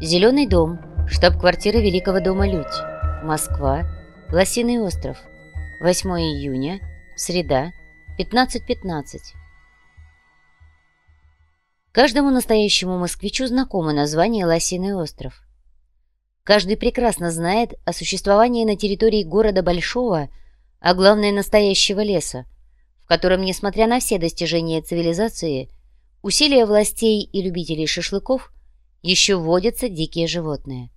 Зеленый дом, штаб-квартира Великого дома Людь, Москва, Лосиный остров, 8 июня, среда, 15.15. .15. Каждому настоящему москвичу знакомо название Лосиный остров. Каждый прекрасно знает о существовании на территории города Большого, а главное настоящего леса, в котором, несмотря на все достижения цивилизации, усилия властей и любителей шашлыков, еще водятся дикие животные.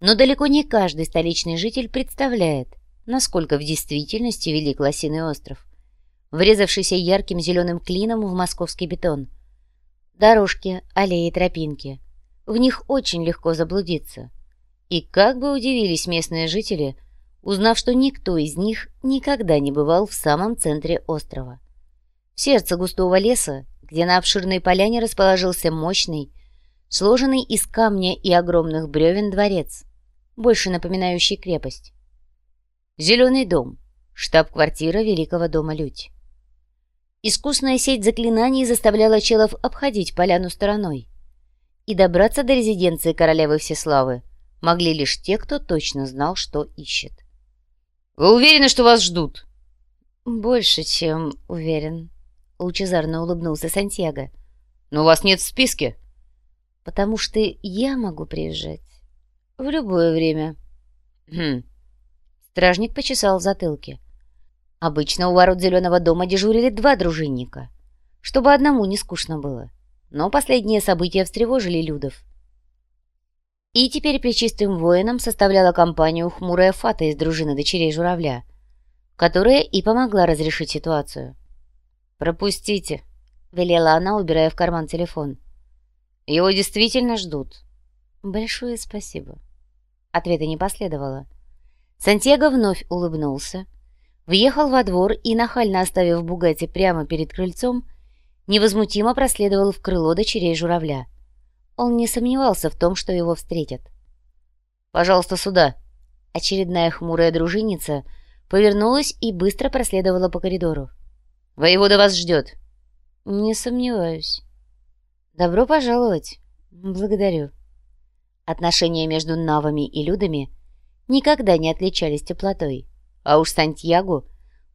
Но далеко не каждый столичный житель представляет, насколько в действительности велик Лосиный остров, врезавшийся ярким зеленым клином в московский бетон. Дорожки, аллеи, тропинки. В них очень легко заблудиться. И как бы удивились местные жители, узнав, что никто из них никогда не бывал в самом центре острова. В сердце густого леса, где на обширной поляне расположился мощный, сложенный из камня и огромных бревен дворец, больше напоминающий крепость. Зеленый дом, штаб-квартира Великого дома Людь. Искусная сеть заклинаний заставляла челов обходить поляну стороной. И добраться до резиденции королевы Всеславы могли лишь те, кто точно знал, что ищет. «Вы уверены, что вас ждут?» «Больше, чем уверен», — лучезарно улыбнулся Сантьяго. «Но вас нет в списке». «Потому что я могу приезжать в любое время». «Хм, Стражник почесал в затылке. Обычно у ворот Зеленого дома дежурили два дружинника, чтобы одному не скучно было. Но последние события встревожили Людов. И теперь плечистым воинам составляла компанию хмурая Фата из дружины дочерей журавля, которая и помогла разрешить ситуацию. «Пропустите», — велела она, убирая в карман телефон. «Его действительно ждут». «Большое спасибо». Ответа не последовало. Сантьяго вновь улыбнулся, въехал во двор и, нахально оставив Бугати прямо перед крыльцом, невозмутимо проследовал в крыло дочерей журавля. Он не сомневался в том, что его встретят. «Пожалуйста, сюда!» Очередная хмурая дружинница повернулась и быстро проследовала по коридору. «Воевода вас ждет!» «Не сомневаюсь». «Добро пожаловать!» «Благодарю». Отношения между навами и людами – никогда не отличались теплотой. А уж Сантьяго,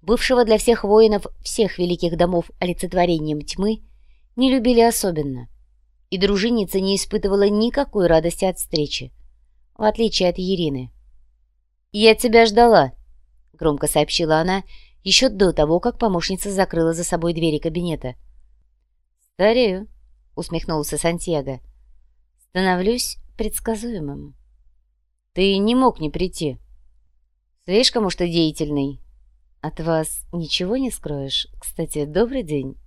бывшего для всех воинов всех великих домов олицетворением тьмы, не любили особенно. И дружинница не испытывала никакой радости от встречи, в отличие от Ирины. «Я тебя ждала», — громко сообщила она, еще до того, как помощница закрыла за собой двери кабинета. «Старею», — усмехнулся Сантьяго. «Становлюсь предсказуемым». Ты не мог не прийти. Слишком уж ты деятельный. От вас ничего не скроешь. Кстати, добрый день.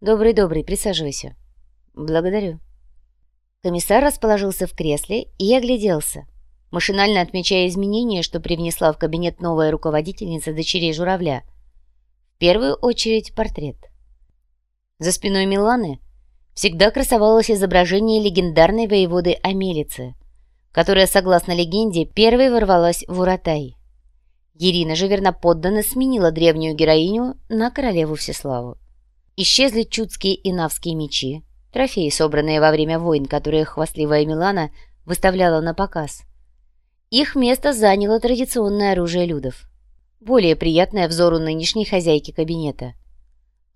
Добрый-добрый, присаживайся. Благодарю. Комиссар расположился в кресле и огляделся, машинально отмечая изменения, что привнесла в кабинет новая руководительница дочерей журавля. В первую очередь портрет. За спиной Миланы всегда красовалось изображение легендарной воеводы Амелицы, которая, согласно легенде, первой ворвалась в Уратай. Ирина же верноподданно сменила древнюю героиню на королеву Всеславу. Исчезли чудские и навские мечи, трофеи, собранные во время войн, которые хвастливая Милана выставляла на показ. Их место заняло традиционное оружие людов, более приятное взору нынешней хозяйки кабинета.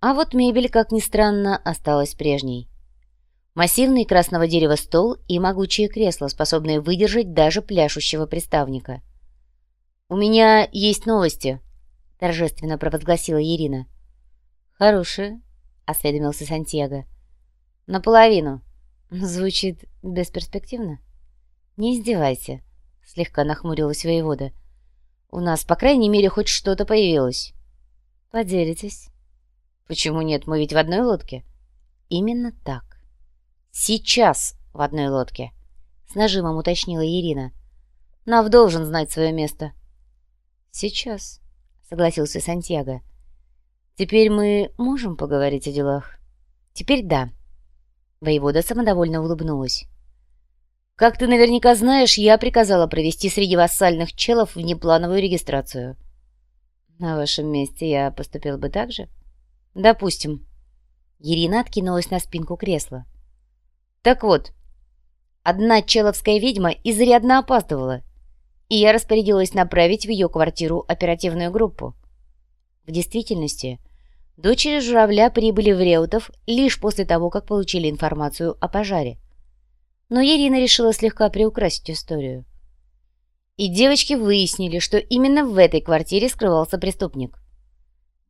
А вот мебель, как ни странно, осталась прежней. Массивный красного дерева стол и могучие кресла, способные выдержать даже пляшущего приставника. «У меня есть новости», — торжественно провозгласила Ирина. «Хорошие», — осведомился Сантьяго. «Наполовину. Звучит бесперспективно». «Не издевайся», — слегка нахмурилась воевода. «У нас, по крайней мере, хоть что-то появилось». «Поделитесь». «Почему нет? Мы ведь в одной лодке». «Именно так». «Сейчас в одной лодке», — с нажимом уточнила Ирина. «Нав должен знать свое место». «Сейчас», — согласился Сантьяго. «Теперь мы можем поговорить о делах?» «Теперь да». Воевода самодовольно улыбнулась. «Как ты наверняка знаешь, я приказала провести среди вассальных челов внеплановую регистрацию». «На вашем месте я поступил бы так же?» «Допустим». Ирина откинулась на спинку кресла. Так вот, Одна человская ведьма изрядно опаздывала, и я распорядилась направить в ее квартиру оперативную группу. В действительности, дочери журавля прибыли в Реутов лишь после того, как получили информацию о пожаре. Но Ирина решила слегка приукрасить историю. И девочки выяснили, что именно в этой квартире скрывался преступник,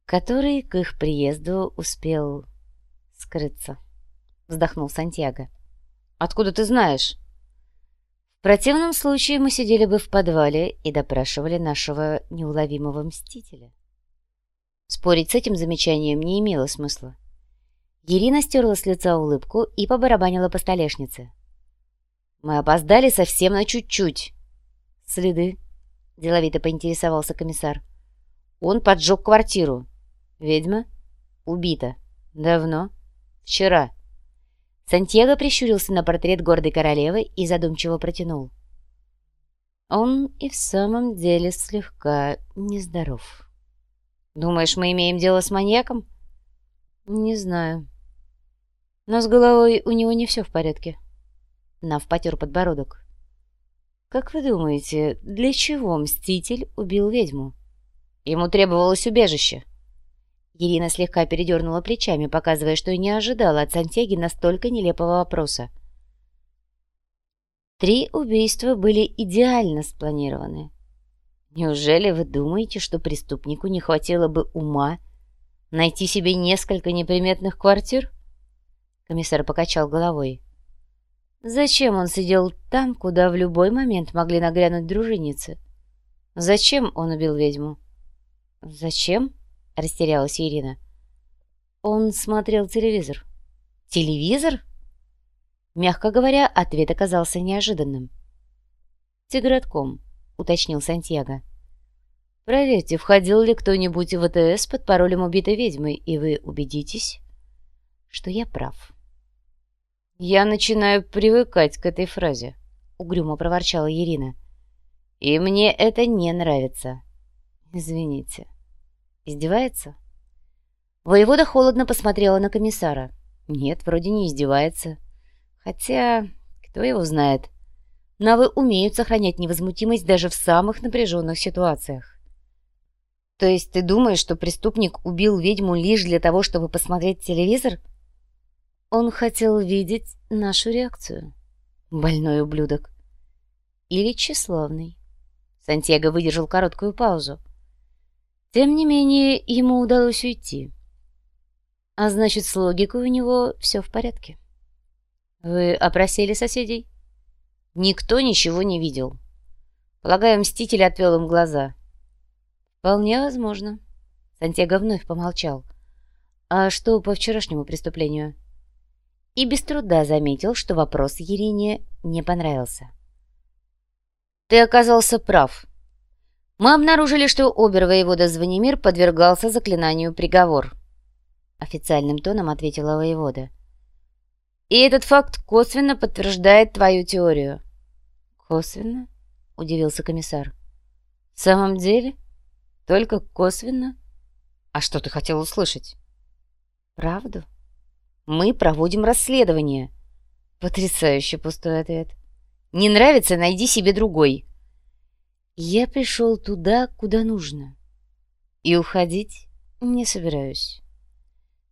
который к их приезду успел скрыться. Вздохнул Сантьяго. Откуда ты знаешь?» «В противном случае мы сидели бы в подвале и допрашивали нашего неуловимого мстителя». Спорить с этим замечанием не имело смысла. Ирина стерла с лица улыбку и побарабанила по столешнице. «Мы опоздали совсем на чуть-чуть». «Следы?» — деловито поинтересовался комиссар. «Он поджег квартиру. Ведьма? Убита. Давно? Вчера». Сантьяго прищурился на портрет гордой королевы и задумчиво протянул. Он и в самом деле слегка нездоров. «Думаешь, мы имеем дело с маньяком?» «Не знаю. Но с головой у него не все в порядке». Нав потер подбородок. «Как вы думаете, для чего Мститель убил ведьму?» «Ему требовалось убежище», Ирина слегка передернула плечами, показывая, что и не ожидала от Сантьяги настолько нелепого вопроса. Три убийства были идеально спланированы. Неужели вы думаете, что преступнику не хватило бы ума найти себе несколько неприметных квартир? Комиссар покачал головой. Зачем он сидел там, куда в любой момент могли нагрянуть дружинницы? Зачем он убил ведьму? Зачем? — растерялась Ирина. Он смотрел телевизор. «Телевизор?» Мягко говоря, ответ оказался неожиданным. «Тигратком», — уточнил Сантьяго. «Проверьте, входил ли кто-нибудь в ВТС под паролем убитой ведьмы, и вы убедитесь, что я прав». «Я начинаю привыкать к этой фразе», — угрюмо проворчала Ирина. «И мне это не нравится. Извините». Издевается? Воевода холодно посмотрела на комиссара. Нет, вроде не издевается. Хотя, кто его знает. Навы умеют сохранять невозмутимость даже в самых напряженных ситуациях. То есть ты думаешь, что преступник убил ведьму лишь для того, чтобы посмотреть телевизор? Он хотел видеть нашу реакцию. Больной ублюдок. Или тщеславный. Сантьяго выдержал короткую паузу. Тем не менее, ему удалось уйти. А значит, с логикой у него все в порядке. Вы опросили соседей? Никто ничего не видел. Полагаю, Мститель отвел им глаза. Вполне возможно. Сантьяго вновь помолчал. А что по вчерашнему преступлению? И без труда заметил, что вопрос Ерине не понравился. Ты оказался прав. Мы обнаружили, что обер-воевода Звонимир подвергался заклинанию приговор. Официальным тоном ответила воевода. И этот факт косвенно подтверждает твою теорию. Косвенно? Удивился комиссар. В самом деле? Только косвенно? А что ты хотел услышать? Правду? Мы проводим расследование. Потрясающе пустой ответ. Не нравится, найди себе другой. Я пришел туда, куда нужно. И уходить не собираюсь.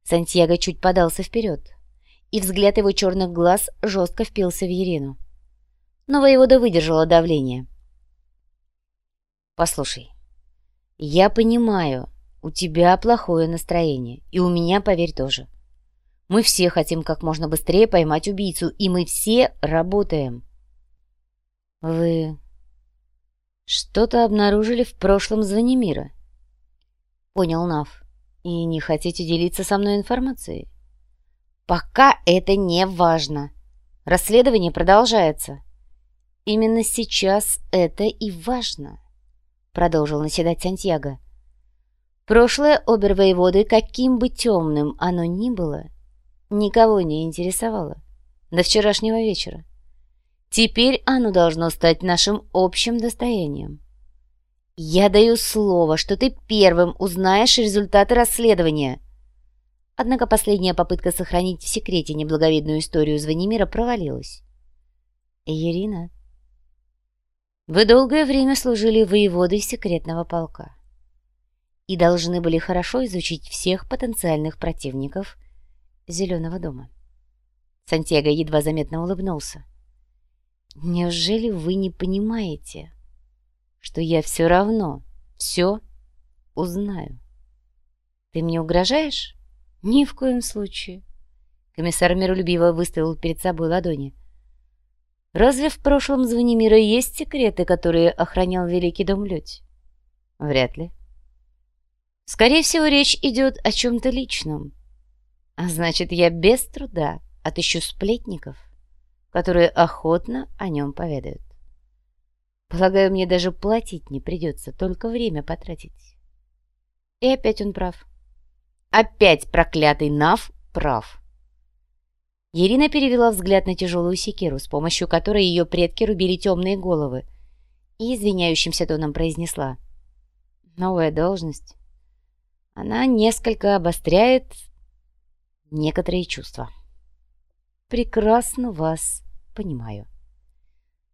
Сантьяго чуть подался вперед, и взгляд его черных глаз жестко впился в Ерину. Но воевода выдержала давление. «Послушай, я понимаю, у тебя плохое настроение, и у меня, поверь, тоже. Мы все хотим как можно быстрее поймать убийцу, и мы все работаем». «Вы что-то обнаружили в прошлом звоне мира. Понял Нав. И не хотите делиться со мной информацией? Пока это не важно. Расследование продолжается. Именно сейчас это и важно, продолжил наседать Сантьяго. Прошлое обервоеводы, каким бы темным оно ни было, никого не интересовало до вчерашнего вечера. Теперь оно должно стать нашим общим достоянием. Я даю слово, что ты первым узнаешь результаты расследования. Однако последняя попытка сохранить в секрете неблаговидную историю Звонимира провалилась. Ирина, вы долгое время служили воеводой секретного полка и должны были хорошо изучить всех потенциальных противников Зеленого дома. Сантьяго едва заметно улыбнулся. «Неужели вы не понимаете, что я все равно все узнаю?» «Ты мне угрожаешь?» «Ни в коем случае». Комиссар миролюбиво выставил перед собой ладони. «Разве в прошлом Звонимира есть секреты, которые охранял Великий Дом Людь?» «Вряд ли». «Скорее всего, речь идет о чем-то личном. А значит, я без труда отыщу сплетников, которые охотно о нем поведают. Полагаю, мне даже платить не придется, только время потратить». И опять он прав. Опять проклятый Нав прав. Ирина перевела взгляд на тяжелую секиру, с помощью которой ее предки рубили темные головы, и извиняющимся тоном произнесла. «Новая должность. Она несколько обостряет некоторые чувства». «Прекрасно вас понимаю».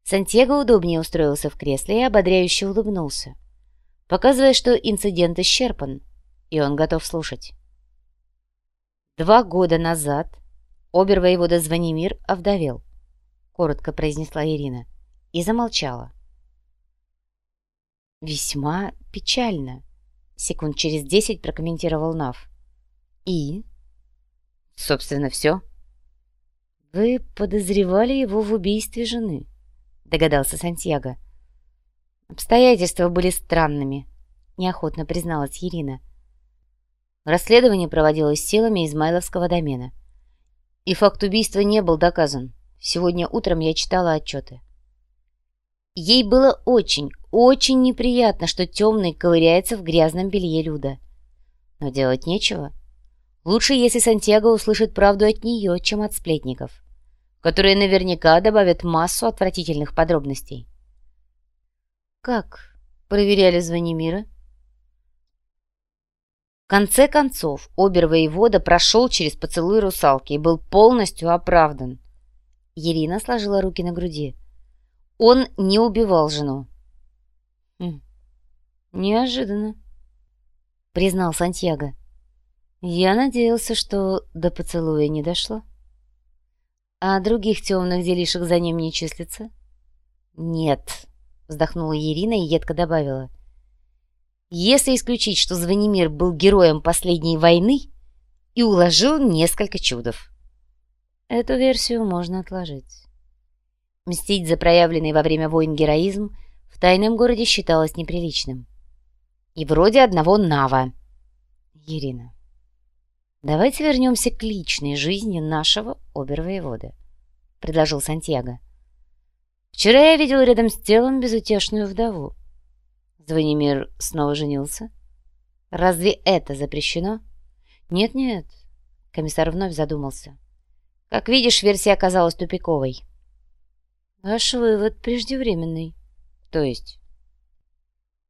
Сантьяго удобнее устроился в кресле и ободряюще улыбнулся, показывая, что инцидент исчерпан, и он готов слушать. Два года назад обер-воевода Звонимир овдовел, коротко произнесла Ирина и замолчала. Весьма печально, секунд через десять прокомментировал Нав. И? Собственно, все. Вы подозревали его в убийстве жены, догадался Сантьяго. Обстоятельства были странными, неохотно призналась Ирина. Расследование проводилось силами Измайловского домена. И факт убийства не был доказан. Сегодня утром я читала отчеты. Ей было очень, очень неприятно, что темный ковыряется в грязном белье Люда. Но делать нечего. Лучше, если Сантьяго услышит правду от нее, чем от сплетников, которые наверняка добавят массу отвратительных подробностей. «Как?» — проверяли Звонимира. В конце концов, обер-воевода прошел через поцелуй русалки и был полностью оправдан. Ирина сложила руки на груди. Он не убивал жену. «Хм, «Неожиданно», — признал Сантьяго. «Я надеялся, что до поцелуя не дошло. А других темных делишек за ним не числится?» «Нет», — вздохнула Ирина и едко добавила. Если исключить, что Звонимир был героем последней войны и уложил несколько чудов. Эту версию можно отложить. Мстить за проявленный во время войн героизм в тайном городе считалось неприличным. И вроде одного Нава. Ирина, давайте вернемся к личной жизни нашего обервоевода, предложил Сантьяго. Вчера я видел рядом с телом безутешную вдову. Звонимир снова женился? Разве это запрещено? Нет-нет, комиссар вновь задумался. Как видишь, версия оказалась тупиковой. Ваш вывод преждевременный. То есть?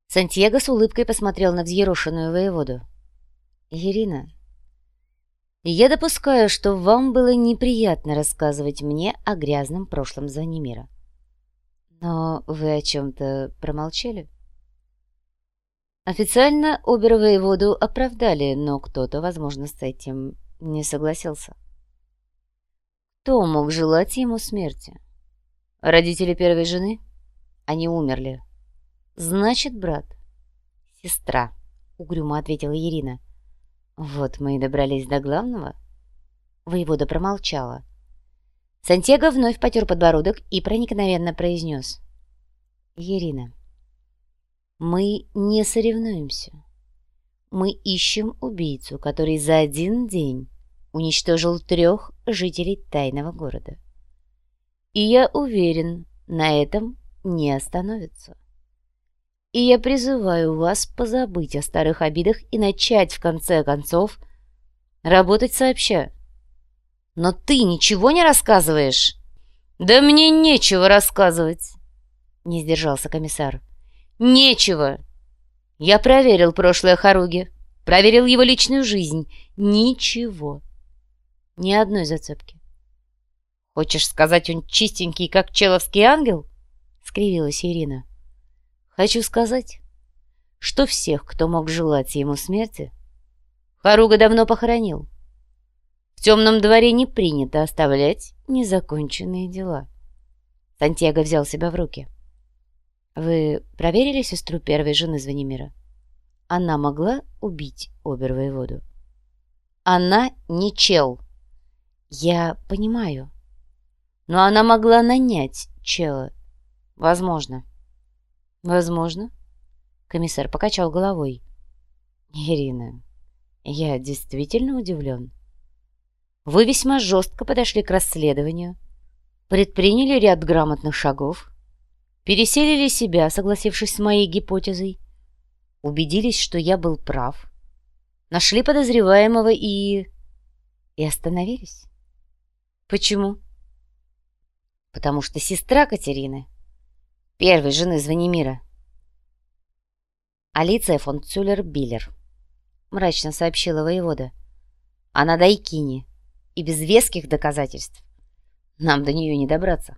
Сантьяго с улыбкой посмотрел на взъерошенную воеводу. Ирина, я допускаю, что вам было неприятно рассказывать мне о грязном прошлом Звонимира. Но вы о чем-то промолчали? — Официально обер-воеводу оправдали, но кто-то, возможно, с этим не согласился. Кто мог желать ему смерти? Родители первой жены? Они умерли. Значит, брат. Сестра, угрюмо ответила Ирина. Вот мы и добрались до главного. Воевода промолчала. Сантьяго вновь потер подбородок и проникновенно произнес. «Ирина, мы не соревнуемся. Мы ищем убийцу, который за один день уничтожил трех жителей тайного города. И я уверен, на этом не остановится. И я призываю вас позабыть о старых обидах и начать, в конце концов, работать сообща. Но ты ничего не рассказываешь? Да мне нечего рассказывать, не сдержался комиссар. Нечего. Я проверил прошлое Харуги, проверил его личную жизнь. Ничего. Ни одной зацепки. «Хочешь сказать, он чистенький, как человский ангел?» — скривилась Ирина. «Хочу сказать, что всех, кто мог желать ему смерти, Харуга давно похоронил. В темном дворе не принято оставлять незаконченные дела». Сантьяго взял себя в руки. «Вы проверили сестру первой жены Звенимира? Она могла убить обер-воеводу?» «Она не чел», «Я понимаю. Но она могла нанять чела. Возможно». «Возможно?» Комиссар покачал головой. «Ирина, я действительно удивлен. Вы весьма жестко подошли к расследованию, предприняли ряд грамотных шагов, переселили себя, согласившись с моей гипотезой, убедились, что я был прав, нашли подозреваемого и... и остановились. Почему? Потому что сестра Катерины, первой жены Звонимира, Алиция фон Цюллер-Биллер, мрачно сообщила воевода. Она дайкини, и без веских доказательств нам до нее не добраться.